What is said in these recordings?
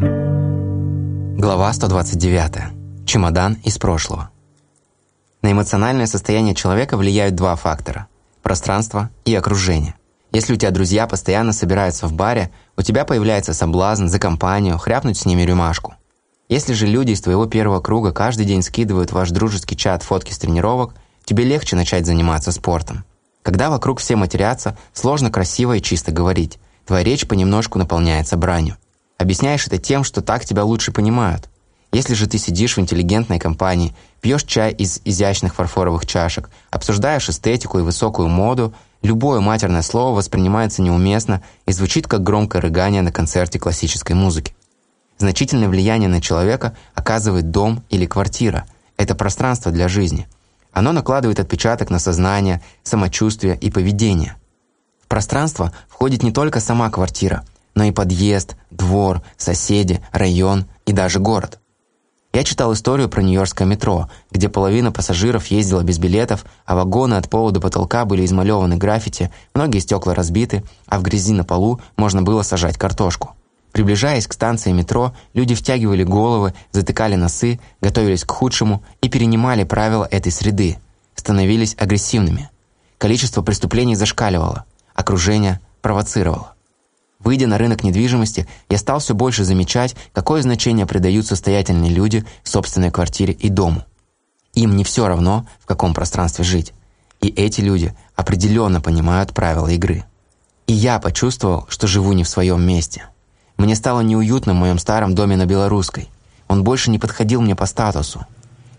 Глава 129. Чемодан из прошлого. На эмоциональное состояние человека влияют два фактора – пространство и окружение. Если у тебя друзья постоянно собираются в баре, у тебя появляется соблазн за компанию хряпнуть с ними рюмашку. Если же люди из твоего первого круга каждый день скидывают в ваш дружеский чат фотки с тренировок, тебе легче начать заниматься спортом. Когда вокруг все матерятся, сложно красиво и чисто говорить. Твоя речь понемножку наполняется бранью. Объясняешь это тем, что так тебя лучше понимают. Если же ты сидишь в интеллигентной компании, пьешь чай из изящных фарфоровых чашек, обсуждаешь эстетику и высокую моду, любое матерное слово воспринимается неуместно и звучит как громкое рыгание на концерте классической музыки. Значительное влияние на человека оказывает дом или квартира. Это пространство для жизни. Оно накладывает отпечаток на сознание, самочувствие и поведение. В пространство входит не только сама квартира, но и подъезд, двор, соседи, район и даже город. Я читал историю про нью-йоркское метро, где половина пассажиров ездила без билетов, а вагоны от пола до потолка были измалеваны граффити, многие стекла разбиты, а в грязи на полу можно было сажать картошку. Приближаясь к станции метро, люди втягивали головы, затыкали носы, готовились к худшему и перенимали правила этой среды, становились агрессивными. Количество преступлений зашкаливало, окружение провоцировало. Выйдя на рынок недвижимости, я стал все больше замечать, какое значение придают состоятельные люди собственной квартире и дому. Им не все равно, в каком пространстве жить. И эти люди определенно понимают правила игры. И я почувствовал, что живу не в своем месте. Мне стало неуютно в моем старом доме на Белорусской. Он больше не подходил мне по статусу.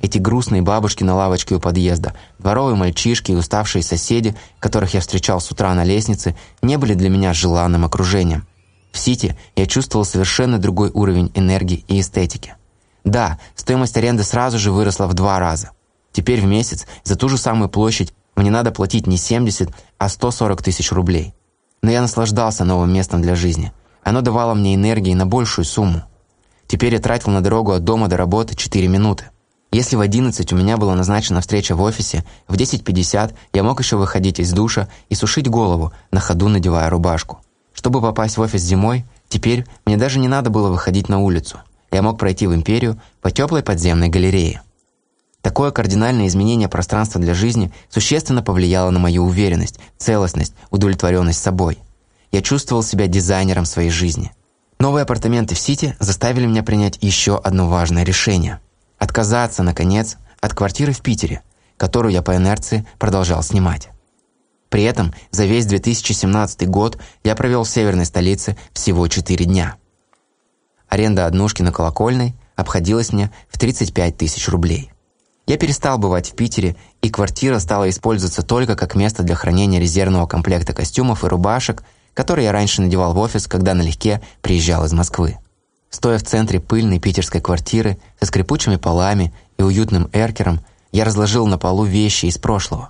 Эти грустные бабушки на лавочке у подъезда, дворовые мальчишки и уставшие соседи, которых я встречал с утра на лестнице, не были для меня желанным окружением. В Сити я чувствовал совершенно другой уровень энергии и эстетики. Да, стоимость аренды сразу же выросла в два раза. Теперь в месяц за ту же самую площадь мне надо платить не 70, а 140 тысяч рублей. Но я наслаждался новым местом для жизни. Оно давало мне энергии на большую сумму. Теперь я тратил на дорогу от дома до работы 4 минуты. Если в 11 у меня была назначена встреча в офисе, в 10.50 я мог еще выходить из душа и сушить голову, на ходу надевая рубашку. Чтобы попасть в офис зимой, теперь мне даже не надо было выходить на улицу. Я мог пройти в империю по теплой подземной галерее. Такое кардинальное изменение пространства для жизни существенно повлияло на мою уверенность, целостность, удовлетворенность собой. Я чувствовал себя дизайнером своей жизни. Новые апартаменты в Сити заставили меня принять еще одно важное решение – отказаться, наконец, от квартиры в Питере, которую я по инерции продолжал снимать. При этом за весь 2017 год я провел в северной столице всего 4 дня. Аренда однушки на Колокольной обходилась мне в 35 тысяч рублей. Я перестал бывать в Питере, и квартира стала использоваться только как место для хранения резервного комплекта костюмов и рубашек, которые я раньше надевал в офис, когда налегке приезжал из Москвы. Стоя в центре пыльной питерской квартиры со скрипучими полами и уютным эркером, я разложил на полу вещи из прошлого.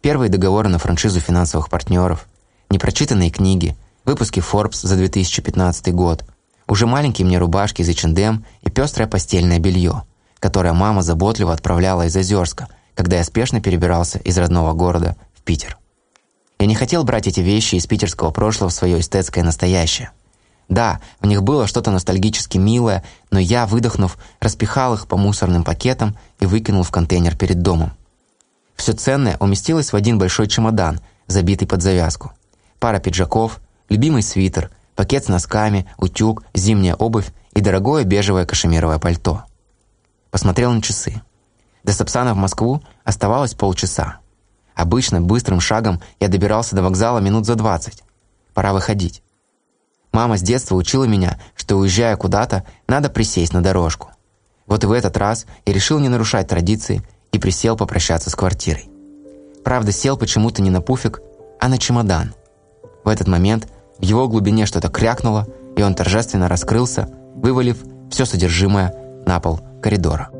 Первые договоры на франшизу финансовых партнеров, непрочитанные книги, выпуски Forbes за 2015 год, уже маленькие мне рубашки из H&M и пестрое постельное белье, которое мама заботливо отправляла из Озерска, когда я спешно перебирался из родного города в Питер. Я не хотел брать эти вещи из питерского прошлого в свое эстетское настоящее – да, в них было что-то ностальгически милое, но я, выдохнув, распихал их по мусорным пакетам и выкинул в контейнер перед домом. Все ценное уместилось в один большой чемодан, забитый под завязку. Пара пиджаков, любимый свитер, пакет с носками, утюг, зимняя обувь и дорогое бежевое кашемировое пальто. Посмотрел на часы. До Сапсана в Москву оставалось полчаса. Обычно быстрым шагом я добирался до вокзала минут за двадцать. Пора выходить. Мама с детства учила меня, что уезжая куда-то, надо присесть на дорожку. Вот и в этот раз я решил не нарушать традиции и присел попрощаться с квартирой. Правда, сел почему-то не на пуфик, а на чемодан. В этот момент в его глубине что-то крякнуло, и он торжественно раскрылся, вывалив все содержимое на пол коридора.